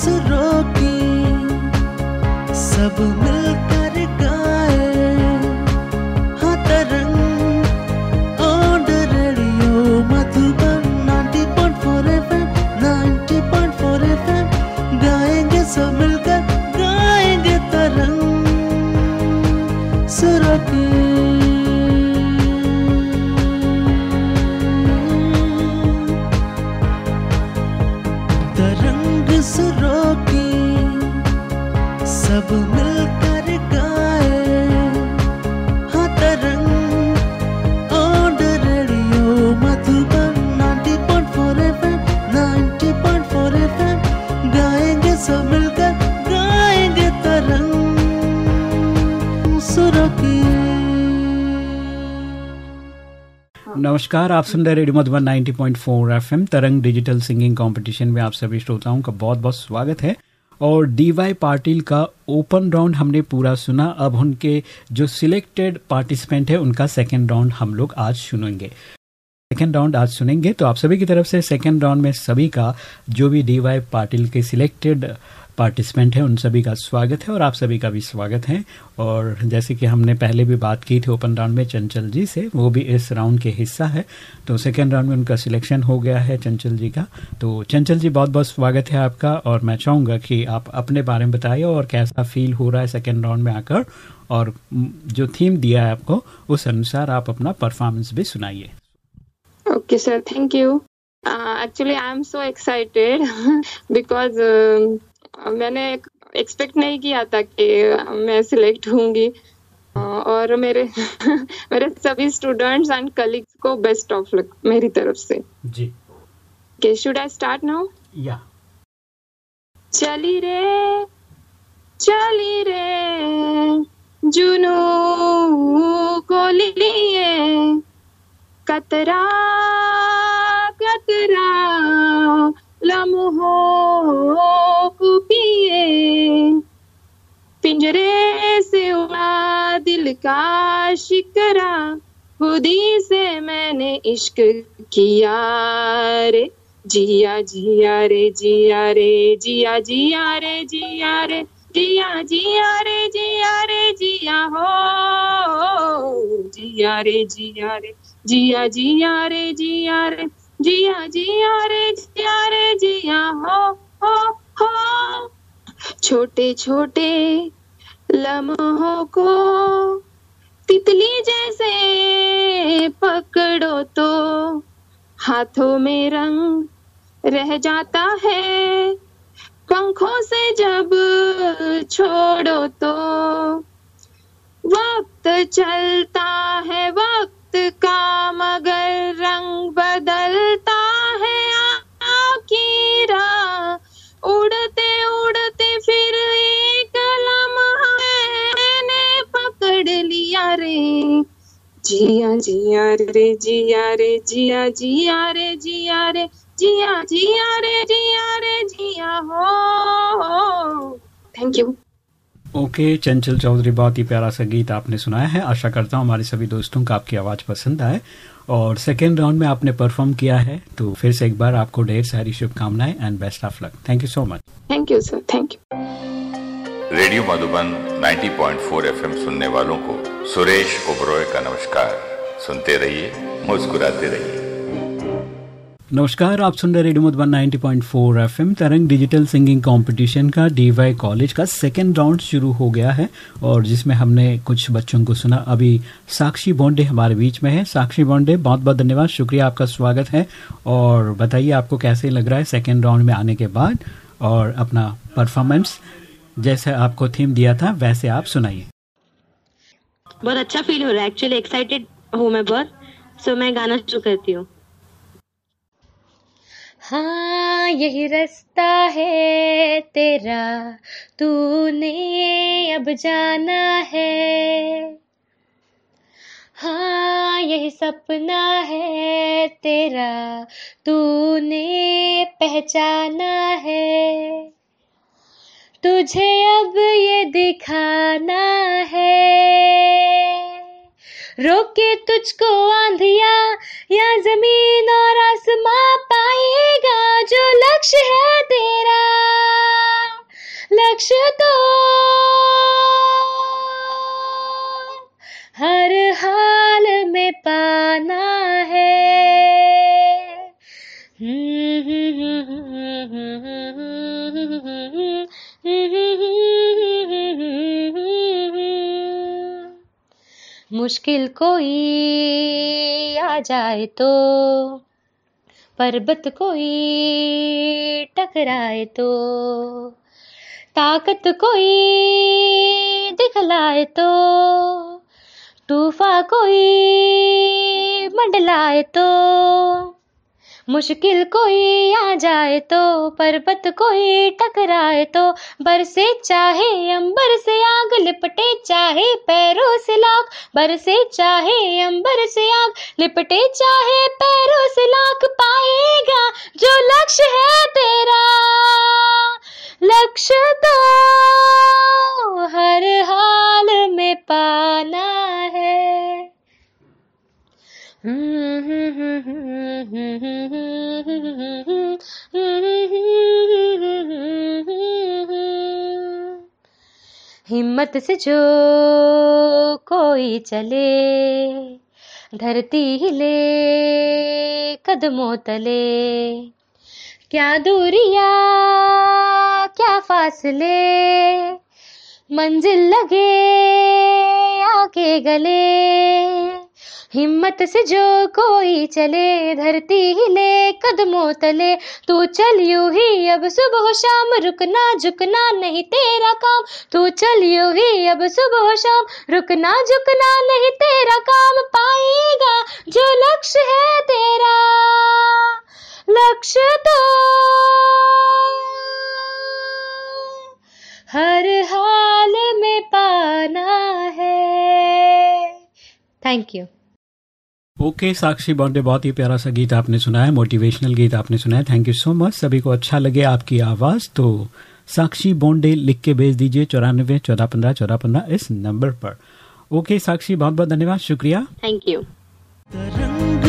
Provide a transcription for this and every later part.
सुरों रोकी सब मिलकर नमस्कार, आप सुन रहे radio Madhuban 90.4 FM, Tarang digital singing competition में आप सभी श्रोताओं का बहुत बहुत स्वागत है। और डीवाई पाटिल का ओपन राउंड हमने पूरा सुना, अब उनके जो सिलेक्टेड पार्टिसिपेंट है, उनका सेकेंड राउंड हम लोग आज सुनेंगे। सेकेंड राउंड आज सुनेंगे तो आप सभी की तरफ़ से सेकेंड राउंड में सभी का, जो भी डीवाई पाटिल के सिलेक्टेड पार्टिसिपेंट है उन सभी का स्वागत है और आप सभी का भी स्वागत है। और जैसे कि हमने पहले भी बात की थी ओपन राउंड में चंचल जी से वो भी इस राउंड के हिस्सा है। तो सेकेंड राउंड में उनका सिलेक्शन हो गया है चंचल जी का। तो चंचल जी बहुत बहुत स्वागत है आपका और मैं चाहूँगा कि आप अपने बारे में बताइए और कैसा फील हो रहा है सेकेंड राउंड में आकर। और जो थीम दिया है आपको उस अनुसार आप अपना परफॉर्मेंस भी सुनाइए। Okay sir thank you I am so excited because uh, मैंने एक्सपेक्ट नहीं किया था कि मैं सिलेक्ट होंगी। और मेरे मेरे सभी स्टूडेंट्स एंड कलीग्स को बेस्ट ऑफ़ लक मेरी तरफ़ से। जी। के शुड आई स्टार्ट नाउ या चली रे चली रे जुनू को लिए। कतरा कतरा का शिकरा खुदी से मैंने इश्क किया रे जिया जिया रे जिया रे जिया जिया रे जिया रे जिया जिया रे जिया रे जिया हो जिया रे जिया रे जिया जिया रे जिया रे जिया जिया रे जिया रे जिया हो हो हो छोटे छोटे लम्हों को तितली जैसे पकड़ो तो हाथों में रंग रह जाता है। पंखों से जब छोड़ो तो वक्त चलता है, वक्त का मगर रंग बदलता लिया रे। जिया जिया रे जिया रे जिया जिया रे जिया रे जिया जिया रे जिया रे जिया हो। थैंक यू ओके चंचल चौधरी बहुत ही प्यारा सा गीत आपने सुनाया है। आशा करता हूँ हमारे सभी दोस्तों का आपकी आवाज़ पसंद आए। और सेकेंड राउंड में आपने परफॉर्म किया है तो फिर से एक बार आपको ढेर सारी शुभकामनाएँ and best of luck thank you so much thank you sir thank you radio Madhuban 90.4 FM सुनने वालों को सुरेश ओबरॉय का नमस्कार। सुनते रहिए, मुस्कुराते रहिए। नमस्कार, आप सुन रहे radio Madhuban 90.4 FM, Tarang digital singing competition का डीवाई कॉलेज का सेकेंड राउंड शुरू हो गया है और जिसमें हमने कुछ बच्चों को सुना। अभी साक्षी बोंडे हमारे बीच में है। साक्षी बोंडे, बहुत बहुत धन्यवाद। शुक्रिया, आपका स्वागत है। और बताइए, आपको कैसे लग रहा है सेकेंड राउंड में आने के बाद और अपना परफॉर्मेंस जैसे आपको थीम दिया था वैसे आप सुनाइए। बहुत अच्छा फील हो रहा है एक्चुअली एक्साइटेड हूँ मैं बहुत। सो मैं गाना शुरू करती हूँ। हाँ यही रास्ता है तेरा तूने अब जाना है। हाँ यही सपना है तेरा तूने पहचाना है। तुझे अब ये दिखाना है। रोके तुझको आंधिया, या ज़मीन और आसमां पाएगा जो लक्ष्य है तेरा। लक्ष्य तो हर हाल में पाना है। मुश्किल कोई आ जाए तो पर्वत कोई टकराए तो ताकत कोई दिखलाए तो तूफा कोई मंडलाए तो मुश्किल कोई आ जाए तो पर्वत कोई टकराए तो बरसे चाहे अंबर से आग लिपटे, चाहे पैरों से लाख, बरसे चाहे अंबर से आग लिपटे, चाहे पैरों से लाख पाएगा जो लक्ष्य है तेरा। लक्ष्य तो हर हाल में पाना है। हिम्मत से जो कोई चले, धरती हिले, कदमों तले। क्या दूरिया, क्या फासले, मंजिल लगे आके गले। हिम्मत से जो कोई चले, धरती हिले कदमों तले। तू चल यूँ ही, अब सुबह शाम रुकना झुकना नहीं तेरा काम। तू चल यूँ ही, अब सुबह शाम रुकना झुकना नहीं तेरा काम। पाएगा जो लक्ष्य है तेरा, लक्ष्य तो हर हाल में पाना है। Thank you okay okay, Sakshi Bonde बहुत ही प्यारा सा गीत आपने सुना है मोटिवेशनल गीत आपने सुना है थैंक यू सो मच सभी को अच्छा लगे आपकी आवाज़ तो साक्षी बॉन्डे लिख के भेज दीजिए चौरानबे चौदह पंद्रह चौदह पंद्रह इस नंबर पर। ओके okay, साक्षी बहुत बहुत धन्यवाद शुक्रिया। थैंक यू तरंग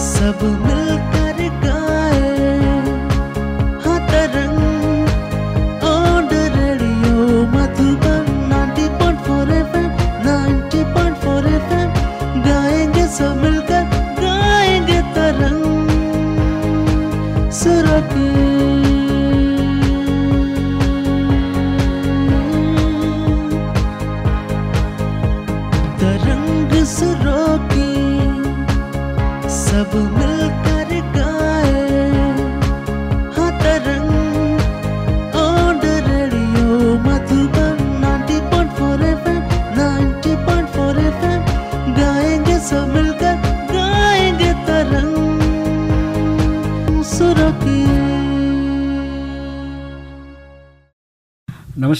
सब मिलकर सब मिलकर गाएँगे तरंग सुरों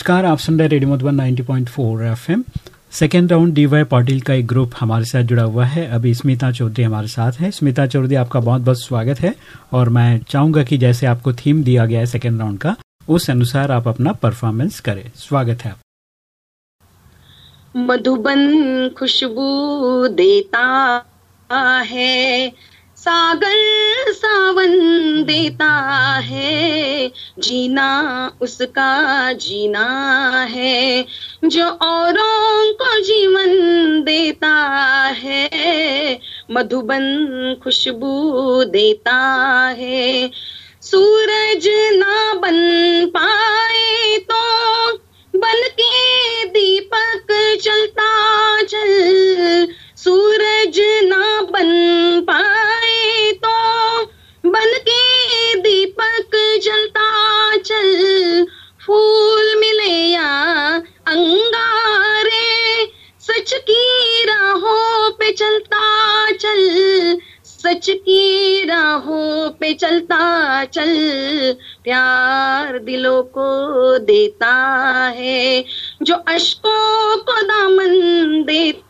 नमस्कार, आप सुन रहे radio Madhuban 90.4 FM. Second round DY Patil का एक ग्रुप हमारे साथ जुड़ा हुआ है। अभी स्मिता चौधरी हमारे साथ है। स्मिता चौधरी, आपका बहुत बहुत स्वागत है और मैं चाहूँगा कि जैसे आपको थीम दिया गया है सेकेंड राउंड का, उस अनुसार आप अपना परफॉर्मेंस करें। स्वागत है आप मधुबन खुशबू देता है सागर सावन देता है, जीना उसका जीना है। जो औरों को जीवन देता है, मधुबन खुशबू देता है। सूरज ना बन पाए तो बन के दीपक चलता चल, सूरज ना बन पाए दीपक जलता चल, फूल मिले या अंगारे, सच की राहों पे चलता चल, सच की राहों पे चलता चल, प्यार दिलों को देता है, जो अशकों को दामन देता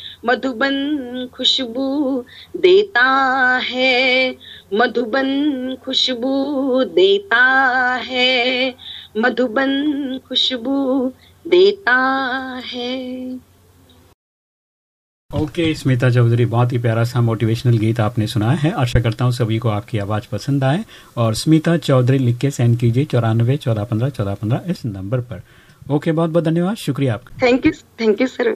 मधुबन खुशबू देता है मधुबन खुशबू देता है मधुबन खुशबू देता है। ओके okay, स्मिता चौधरी बहुत ही प्यारा सा मोटिवेशनल गीत आपने सुना है। आशा करता हूँ सभी को आपकी आवाज़ पसंद आए। और स्मिता चौधरी लिख के सेंड कीजिए चौरानवे चौदह पंद्रह चौदह पंद्रह इस नंबर पर। ओके okay, बहुत बहुत धन्यवाद शुक्रिया आपका। Thank you thank you sir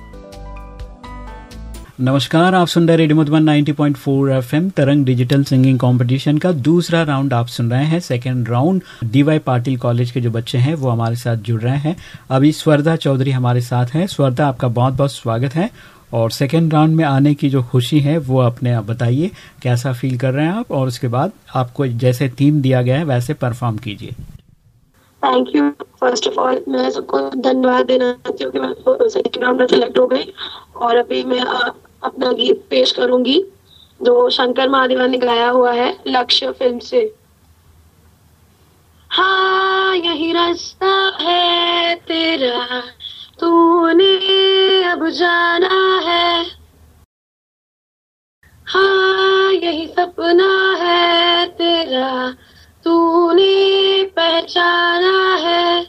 नमस्कार, आप सुन रहे रेडियो मधुबन 90.4 एफएम, तरंग डिजिटल सिंगिंग कंपटीशन का दूसरा राउंड आप सुन रहे हैं, second round DY Patil college के जो बच्चे हैं, वो हमारे साथ जुड़ रहे हैं। अभी स्वर्धा चौधरी हमारे साथ हैं। स्वर्धा, आपका बहुत बहुत स्वागत है। और सेकेंड राउंड में आने की जो खुशी है, वो अपने आप बताइए, कैसा फील कर रहे हैं आप? और उसके बाद आपको जैसे थीम दिया गया है, वैसे परफॉर्म कीजिए। Thank you first of all मैं सबको धन्यवाद देना चाहती हूँ कि मैं सेकंड राउंड में सेलेक्ट हो गई। और अभी मैं अपना गीत पेश करूँगी, जो शंकर महादेवा ने गाया हुआ है, लक्ष्य फ़िल्म से। हाँ यही रास्ता है तेरा, तूने अब जाना है। हाँ यही सपना है तेरा, तूने पहचाना है।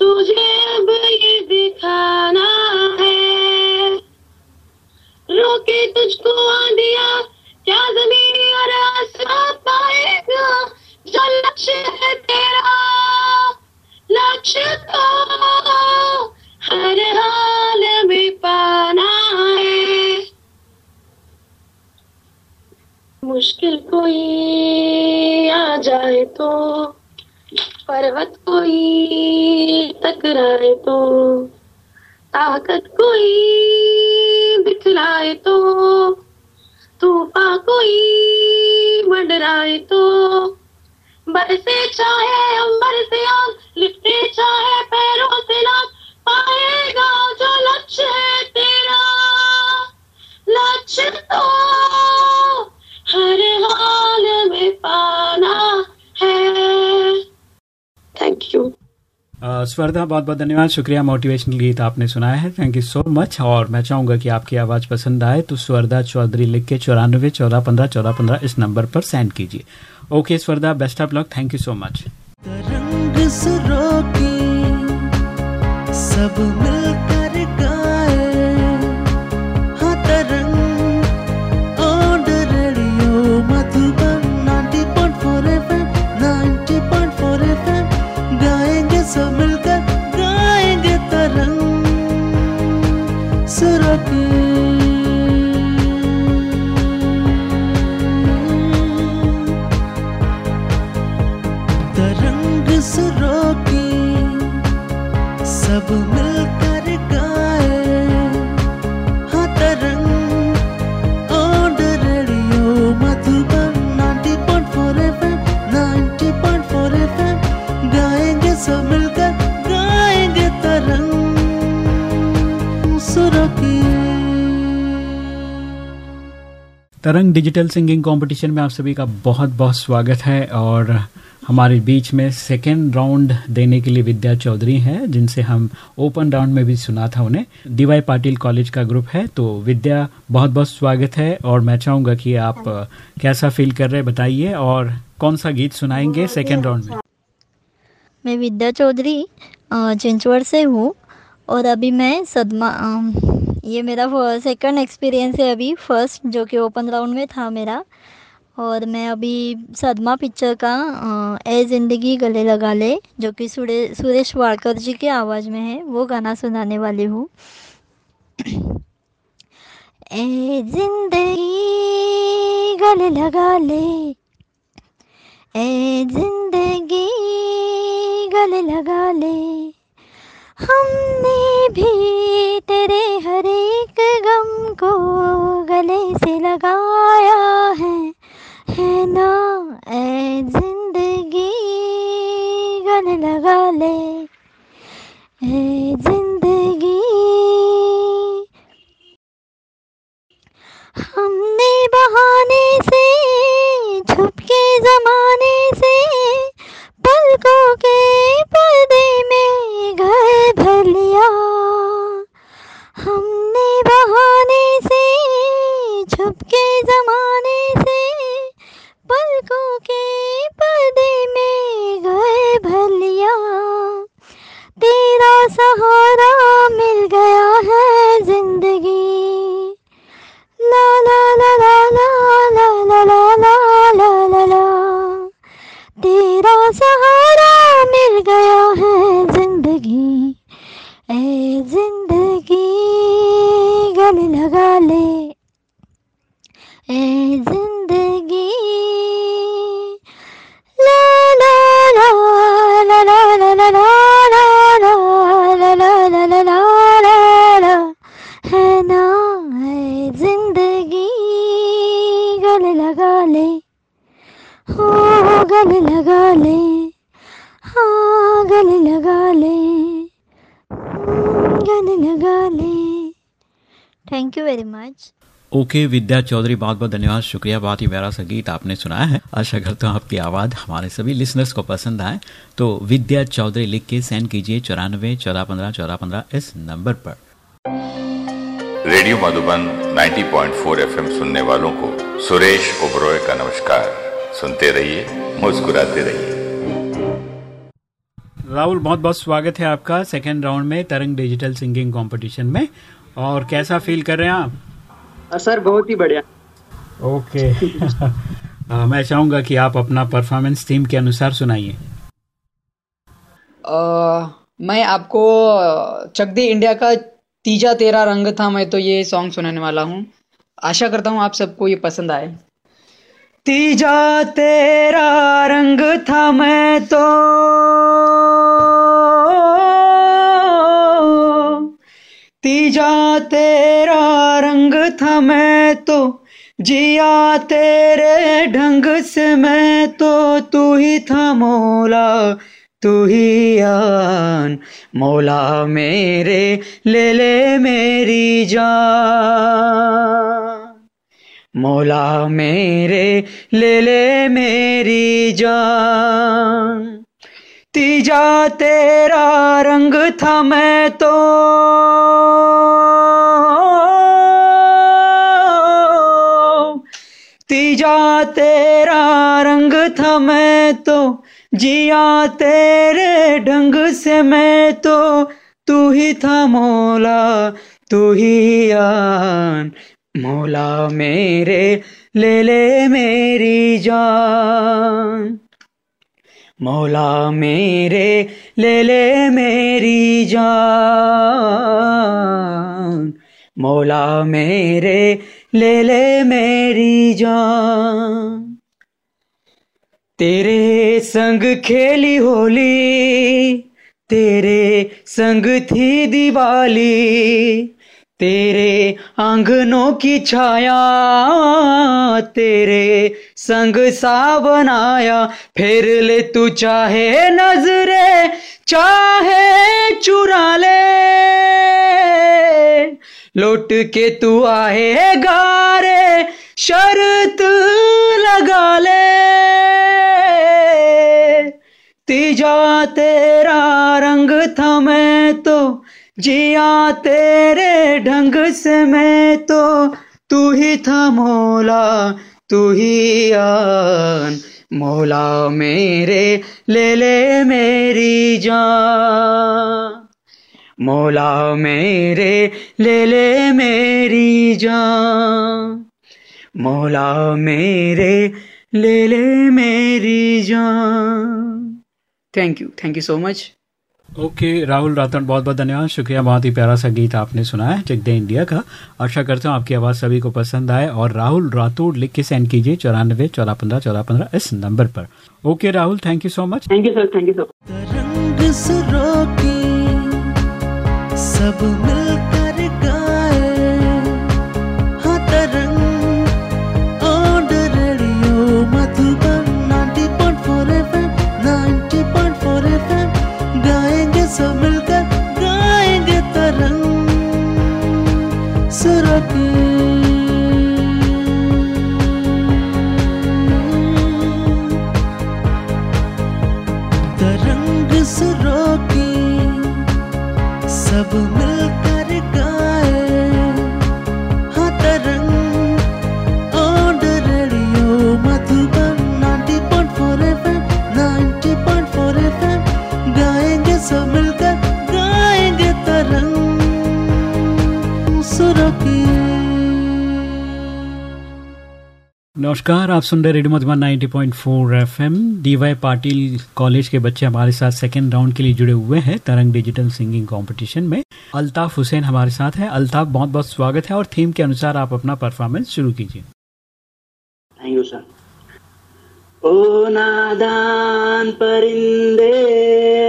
तुझे अब ये दिखाना रोके तुझको आंधिया, क्या ज़मीन और आसमान पाएगा? जो लक्ष्य है तेरा, लक्ष्य तो हर हाल में पाना है। मुश्किल कोई आ जाए तो पर्वत कोई टकराए तो ताकत कोई दिखलाए तो तूफ़ान कोई मंडराए तो। बरसे चाहे अंबर से आग, लिपटे चाहे पैरों से लाग पाएगा जो लक्ष्य है तेरा। लक्ष्य तो हर हाल में पाना स्वर्धा, बहुत बहुत धन्यवाद। शुक्रिया मोटिवेशनल गीत आपने सुनाया है। थैंक यू सो मच और मैं चाहूँगा कि आपकी आवाज़ पसंद आए तो स्वर्धा चौधरी लिख के चौरानवे चौदह पंद्रह चौदह पंद्रह इस नंबर पर सेंड कीजिए। Okay स्वर्धा best of luck thank you so much सब मिलकर डिजिटल सिंगिंग कंपटीशन में आप सभी का बहुत बहुत स्वागत है और हमारे बीच में सेकेंड राउंड देने के लिए विद्या चौधरी हैं जिनसे हम ओपन राउंड में भी सुना था उन्हें। डीवाई पाटिल कॉलेज का ग्रुप है तो विद्या बहुत बहुत स्वागत है और मैं चाहूँगा कि आप कैसा फील कर रहे हैं बताइए और कौन सा गीत सुनाएँगे सेकेंड राउंड में मैं? विद्या चौधरी चिंचवड़ से हूँ और अभी मैं सदमा ये मेरा सेकंड एक्सपीरियंस है अभी फ़र्स्ट जो कि ओपन राउंड में था मेरा। और मैं अभी सदमा पिक्चर का ए ज़िंदगी गले लगा ले, जो कि सुरे, सुरेश वाडकर जी के आवाज़ में है, वो गाना सुनाने वाली हूँ। ए ज़िंदगी गले लगा ले, ए ज़िंदगी गले लगा ले हमने भी तेरे हर एक गम को गले से लगाया है है ना? ए ज़िंदगी गले लगा ले। ए ज़िंदगी हमने बहाने से, छुप के जमाने से, पलकों ओके विद्या चौधरी बहुत बहुत धन्यवाद शुक्रिया बहुत ही प्यारा सा गीत आपने सुनाया है। आशा करता हूँ आपकी आवाज़ हमारे सभी लिसनर्स को पसंद आए। तो विद्या चौधरी लिख के सेंड कीजिए चौरानवे चौदह पंद्रह चौदह पंद्रह इस नंबर पर। रेडियो मधुबन 90.4 एफएम सुनने वालों को सुरेश ओबरॉय का नमस्कार। सुनते रहिए मुस्कुराते रहिए। राहुल बहुत बहुत स्वागत है आपका सेकेंड राउंड में तरंग डिजिटल सिंगिंग कंपटीशन में। और कैसा फील कर रहे हैं आप? सर बहुत ही बढ़िया। ओके। आ, मैं चाहूँगा कि आप अपना परफॉर्मेंस थीम के अनुसार सुनाइए। मैं आपको चक दे इंडिया का तीजा तेरा रंग था मैं तो ये सॉन्ग सुनाने वाला हूँ। आशा करता हूँ आप सबको ये पसंद आए। तीजा तेरा रंग था मैं तो तीजा तेरा रंग था मैं तो जिया तेरे ढंग से मैं तो तू ही था मौला, तू ही आन मौला मेरे, ले ले मेरी जान। मौला मेरे, ले ले मेरी जान। तीजा तेरा रंग था मैं तो। तीजा तेरा रंग था मैं तो। जिया, तेरे ढंग से मैं तो। तू ही था मौला, तू ही आन। मौला मेरे, ले ले मेरी जान। मौला मेरे, ले ले मेरी जान। मौला मेरे, ले ले मेरी जान। तेरे संग खेली होली, तेरे संग थी दिवाली। तेरे आंगनों की छाया, तेरे संग सा बनाया, फिर ले तू चाहे नजरे, चाहे चुरा ले। लौट के तू आए गारे, शर्त लगा ले। तीजा तेरा रंग था मैं तो जिया तेरे ढंग से मैं तो तू ही था मौला, तू ही आन। मौला मेरे, ले ले मेरी जान। मौला मेरे, ले ले मेरी जान। मौला मेरे, ले ले मेरी जान। Thank you thank you so much okay Rahul Ratan बहुत बहुत धन्यवाद। शुक्रिया बहुत ही प्यारा सा गीत आपने सुना है चक दे इंडिया का। आशा करता हूँ आपकी आवाज़ सभी को पसंद आए और राहुल रातोड़ लिख के सेंड कीजिए चौरानबे चौदह पंद्रह चौदह पंद्रह इस नंबर पर। Okay Rahul thank you so much thank you sir thank you sir सब नमस्कार, आप सुन रहे radio Madhuban 90.4 FM. DY Patil college के बच्चे हमारे साथ सेकेंड राउंड के लिए जुड़े हुए हैं तरंग डिजिटल सिंगिंग कंपटीशन में। अल्ताफ हुसैन हमारे साथ हैं। अल्ताफ, बहुत बहुत स्वागत है और थीम के अनुसार आप अपना परफॉर्मेंस शुरू कीजिए। थैंक यू सर ओ नादान परिंदे,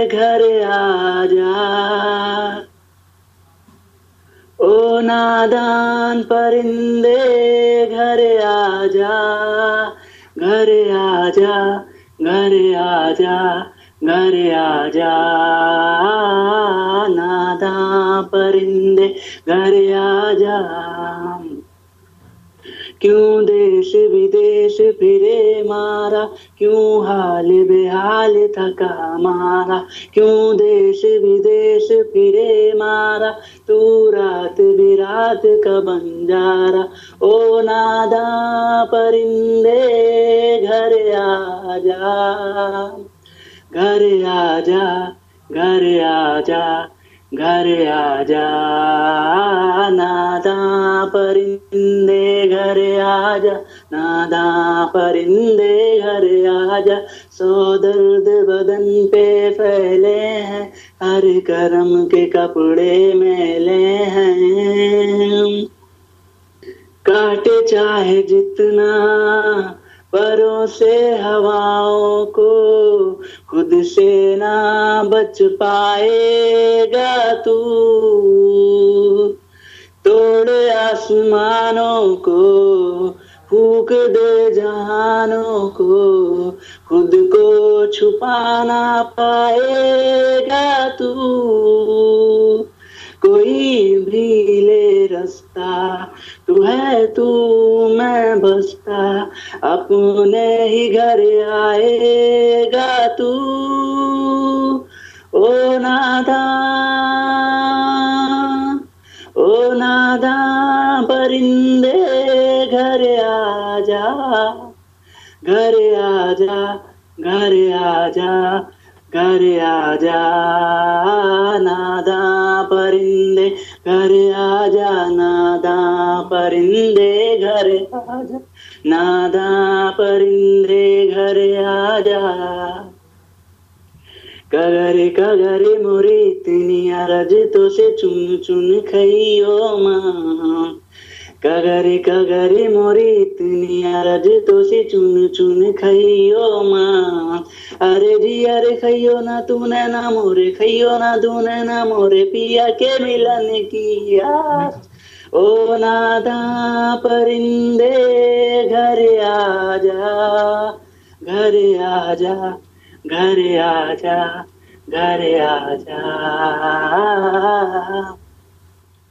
घर आजा। ओ नादान परिंदे, घर आजा घर आजा घर आजा घर आजा। नादा परिंदे घर आजा। क्यों देश विदेश फिरे मारा? क्यों हाल बेहाल थका मारा? क्यों देश विदेश फिरे मारा? तू रात बिरात का बंजारा ओ नादा परिंदे, घर आजा। घर आजा घर आजा। घर आजा, नादा परिंदे घर आजा, नादा परिंदे घर आजा। सो दर्द बदन पे फैले हैं, हर करम के कपड़े मेले हैं। काटे चाहे जितना परों से हवाओं को खुद से ना बच पाएगा तू। तोड़ आसमानों को, फूक दे जहानों को, खुद को छुपाना पाएगा तू। कोई भी ले रास्ता तू है, तू मैं बसता अपने ही घर आएगा तू। ओ नादा ओ नादा, परिंदे घर आजा घर आजा घर आजा। घर आजा नादा परिंदे घर आजा नादा परिंदे घर आजा। नादा परिंदे घर आजा कगरे कगरे मोरे इतनी अरज तो से चुन चुन खइयो माँ। कगरे कगरे मोरे इतनी अरज तो से चुन चुन खइयो माँ। अरे जी अरे खइयो ना तूने ना मोरे, खइयो ना तूने ना मोरे, पिया के मिलन की आस ओ नादा परिंदे, घर आजा घर आजा घर आजा घर आजा।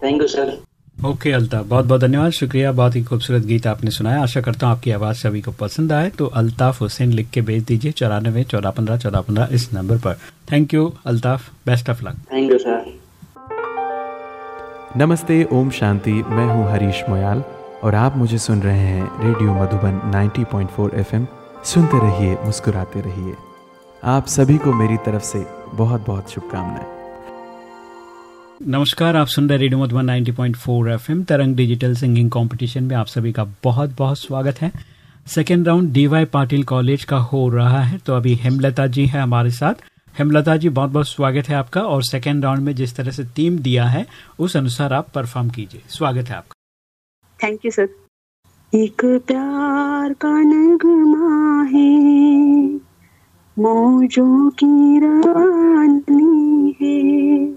Thank you sir okay Altaf बहुत बहुत धन्यवाद। शुक्रिया बहुत ही खूबसूरत गीत आपने सुनाया। आशा करता हूँ आपकी आवाज़ सभी को पसंद आए। तो अल्ताफ हुसैन लिख के भेज दीजिए चौरानवे चौदह पंद्रह चौदह पंद्रह इस नंबर पर। Thank you Altaf best of luck thank you sir नमस्ते ओम शांति। मैं हूँ हरीश मोयाल और आप मुझे सुन रहे हैं रेडियो मधुबन 90.4 एफएम। सुनते रहिए मुस्कुराते रहिए। आप सभी को मेरी तरफ़ से बहुत बहुत शुभकामनाएँ। नमस्कार, आप सुन रहे रेडियो मधुबन 90.4 एफएम, तरंग डिजिटल सिंगिंग कंपटीशन में आप सभी का बहुत बहुत स्वागत है। Second round DY Patil college का हो रहा है तो अभी हेमलता जी है हमारे साथ। हेमलता जी, बहुत बहुत स्वागत है आपका, और सेकेंड राउंड में जिस तरह से टीम दिया है, उस अनुसार आप परफॉर्म कीजिए। स्वागत है आपका। थैंक यू सर एक प्यार का नगमा है मौजों की रानी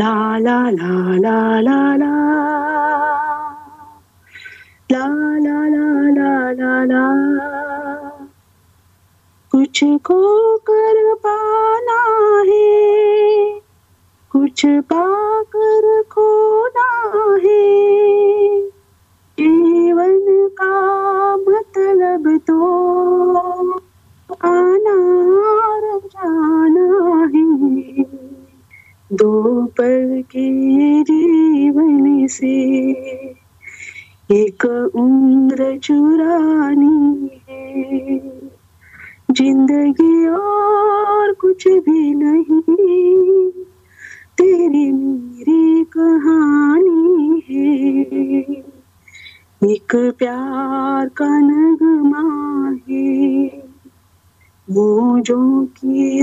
La la la la la la. La la la la la la. कुछ को कर पाना है कुछ पा दो पल के जीवन से एक उम्र चुरानी है। ज़िंदगी और कुछ भी नहीं, तेरी मेरी कहानी है। एक प्यार का नगमा है, वो जो की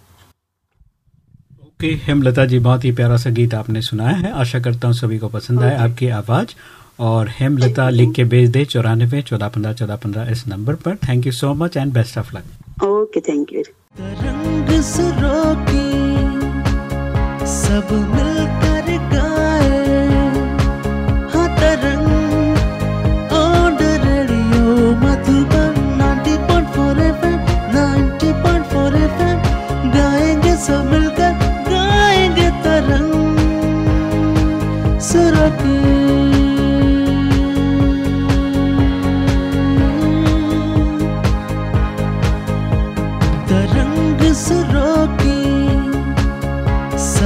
okay Hemlata ji बहुत ही प्यारा सा गीत आपने सुनाया है। आशा करता हूँ सभी को पसंद आए आपकी आवाज़। और हेमलता लिख के भेज दे चौरानवे चौदह पंद्रह चौदह पंद्रह इस नंबर पर। Thank you so much and best of luck okay thank you रंग सब मिलकर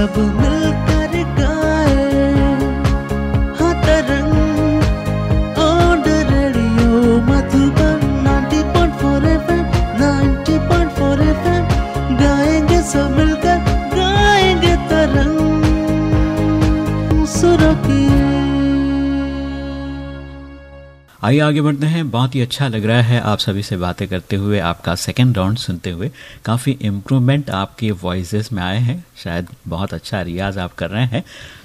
जब मिलते आइए आगे बढ़ते हैं। बहुत ही अच्छा लग रहा है आप सभी से बातें करते हुए, आपका सेकंड राउंड सुनते हुए। काफ़ी इम्प्रूवमेंट आपके वॉइस में आए हैं। शायद बहुत अच्छा रियाज आप कर रहे हैं।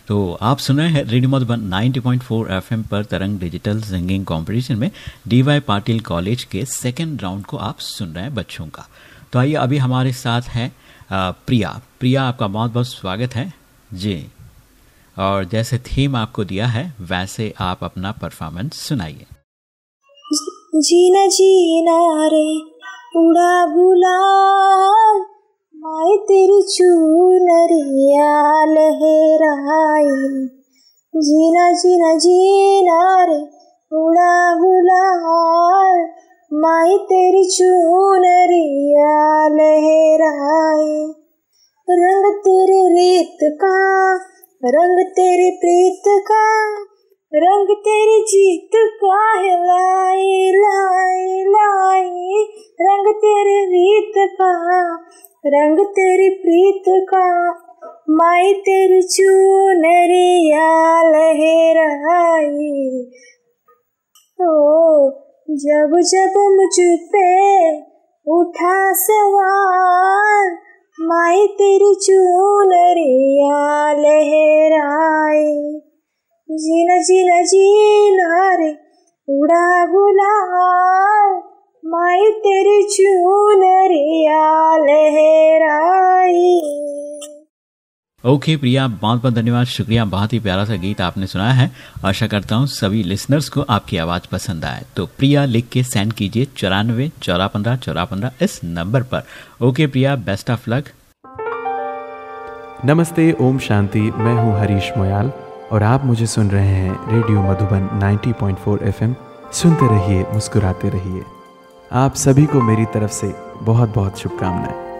तो आप सुन रहे हैं रेडियो मधुबन 90.4 एफएम पर तरंग डिजिटल सिंगिंग कंपटीशन में डीवाई पाटिल कॉलेज के सेकेंड राउंड को आप सुन रहे हैं बच्चों का। तो आइए, अभी हमारे साथ हैं प्रिया। प्रिया, आपका बहुत बहुत स्वागत है। जी। और जैसे थीम आपको दिया है, वैसे आप अपना परफॉर्मेंस सुनाइए। जीना जीना रे, उड़ा गुलाल माए तेरी चूनरिया लहराई जीना जीना जीना रे, उड़ा गुलाल माए तेरी चूनरिया लहराई रंग तेरे रीत का, रंग तेरी प्रीत का रंग तेरी जीत का है लाई लाई लाई रंग तेरे रीत का, रंग तेरी प्रीत का। माई तेरी चूनरिया लहराई ओ, जब जब मुझ पे उठा सवार, माई तेरी चूनरिया लहराई जीना जीना जीना रे उड़ा गुलाल। माई तेरी चूनरिया लहराई ओके okay, प्रिया बहुत बहुत धन्यवाद शुक्रिया बहुत ही प्यारा सा गीत आपने सुनाया है। आशा करता हूँ सभी लिसनर्स को आपकी आवाज़ पसंद आए। तो प्रिया लिख के सेंड कीजिए चौरानवे चौरा पंद्रह चौरा पंद्रह इस नंबर पर। Okay okay, Priya best of luck नमस्ते ओम शांति मैं हूँ हरीश मोयाल। और आप मुझे सुन रहे हैं रेडियो मधुबन 90.4 एफएम। सुनते रहिए, मुस्कुराते रहिए। आप सभी को मेरी तरफ़ से बहुत बहुत शुभकामनाएँ।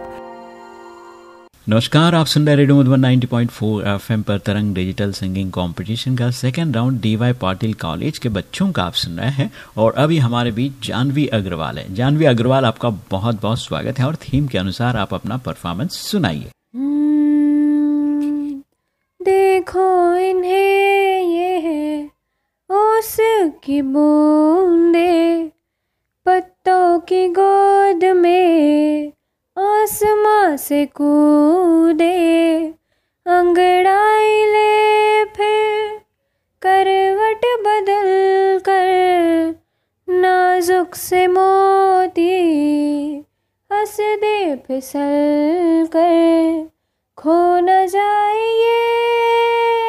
नमस्कार, आप सुन रहे रेडियो मधुबन 90.4 एफएम पर तरंग डिजिटल सिंगिंग कंपटीशन का second round DY Patil college के बच्चों का आप सुन रहे हैं और अभी हमारे बीच जानवी अग्रवाल है। जानवी अग्रवाल आपका बहुत बहुत स्वागत है और थीम के अनुसार आप अपना परफॉर्मेंस सुनाइए। देखो इन्हें, ये है ओस की बूंदे। पत्तों की गोद में आसमां से कूदे। अंगड़ाई ले फिर करवट बदल कर नाजुक से मोती हंस दे फिसल कर। खो न जाए तारे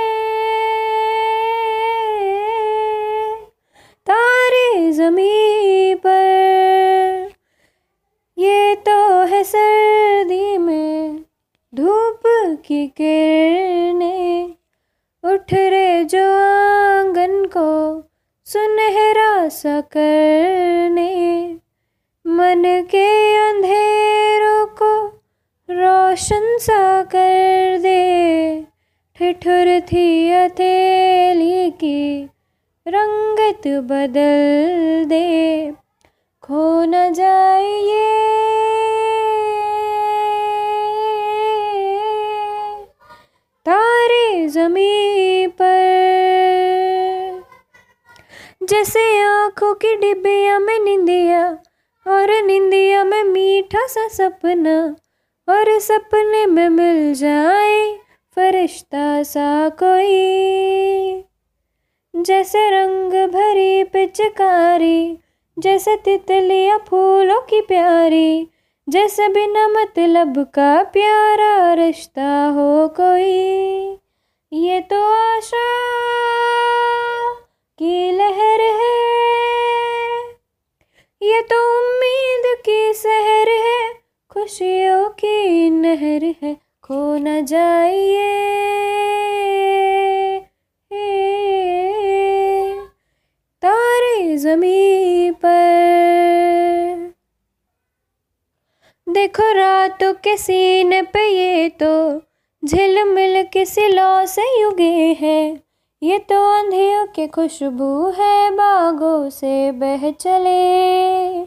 रंगत बदल दे, खो न जाइए। तारे जमी पर, जैसे आँखों की डिबिया में निंदिया, और निंदिया में मीठा सा सपना, और सपने में मिल जाए, फरिश्ता सा कोई। जैसे रंग भरी पिचकारी, जैसे तितलियाँ फूलों की प्यारी, जैसे बिना मतलब का प्यारा रिश्ता हो कोई। ये तो आशा की लहर है, ये तो उम्मीद की सहर है, खुशियों की नहर है, खो न जाइए। देखो रातों के सीने पे ये तो झिलमिल के सिलों से युगे हैं। ये तो अंधियों की खुशबू है बागों से बह चले।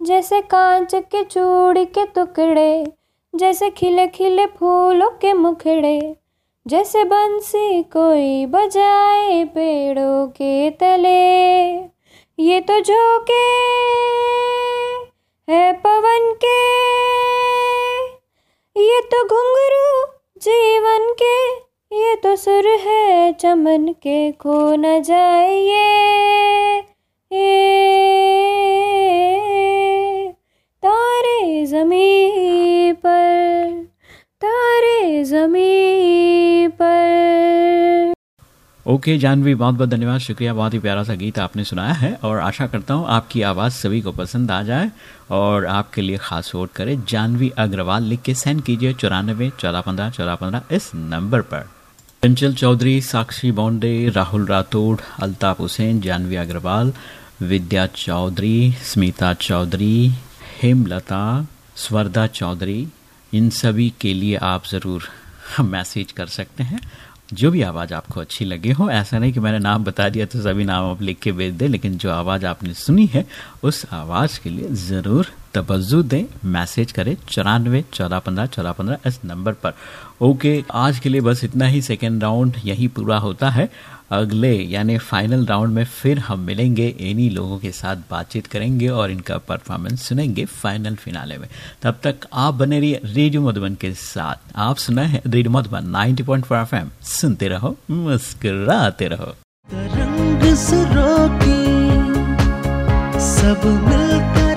जैसे कांच के चूड़ी के टुकड़े, जैसे खिले खिले फूलों के मुखड़े, जैसे बंसी कोई बजाए पेड़ों के तले। ये तो झोंके है पवन के। ये तो घुंघरू जीवन के ये तो सुर है चमन के खो न जाइए। ए, ओके, जानवी, बहुत बहुत धन्यवाद, शुक्रिया, बहुत ही प्यारा सा गीत आपने सुनाया है और आशा करता हूँ आपकी आवाज़ सभी को पसंद आ जाए और आपके लिए खास वोट करे जानवी अग्रवाल, लिख के सेंड कीजिए चौरानबे चौदह पंद्रह चौदह पंद्रह इस नंबर पर। चंचल चौधरी, साक्षी बॉन्डे राहुल राठौड़, अल्ताफ हुसैन, जानवी अग्रवाल, विद्या चौधरी, स्मिता चौधरी, हेमलता स्वर्धा चौधरी, इन सभी के लिए आप ज़रूर मैसेज कर सकते हैं। जो भी आवाज़ आपको अच्छी लगी हो, ऐसा नहीं कि मैंने नाम बता दिया तो सभी नाम आप लिख के भेज दें, लेकिन जो आवाज़ आपने सुनी है, उस आवाज़ के लिए ज़रूर तवज्जो दें। मैसेज करें चौरानवे चौदह पंद्रह चौदह पंद्रह इस नंबर पर। ओके, आज के लिए बस इतना ही। सेकेंड राउंड यही पूरा होता है। अगले, यानी फाइनल राउंड में फिर हम मिलेंगे, इन्हीं लोगों के साथ बातचीत करेंगे और इनका परफॉर्मेंस सुनेंगे फाइनल फिनाले में। तब तक आप बने रहिए रेडियो मधुबन के साथ। आप सुना है रेडियो मधुबन 90.4 पॉइंट सुनते रहो, मुस्कुराते रहो। सब मिलकर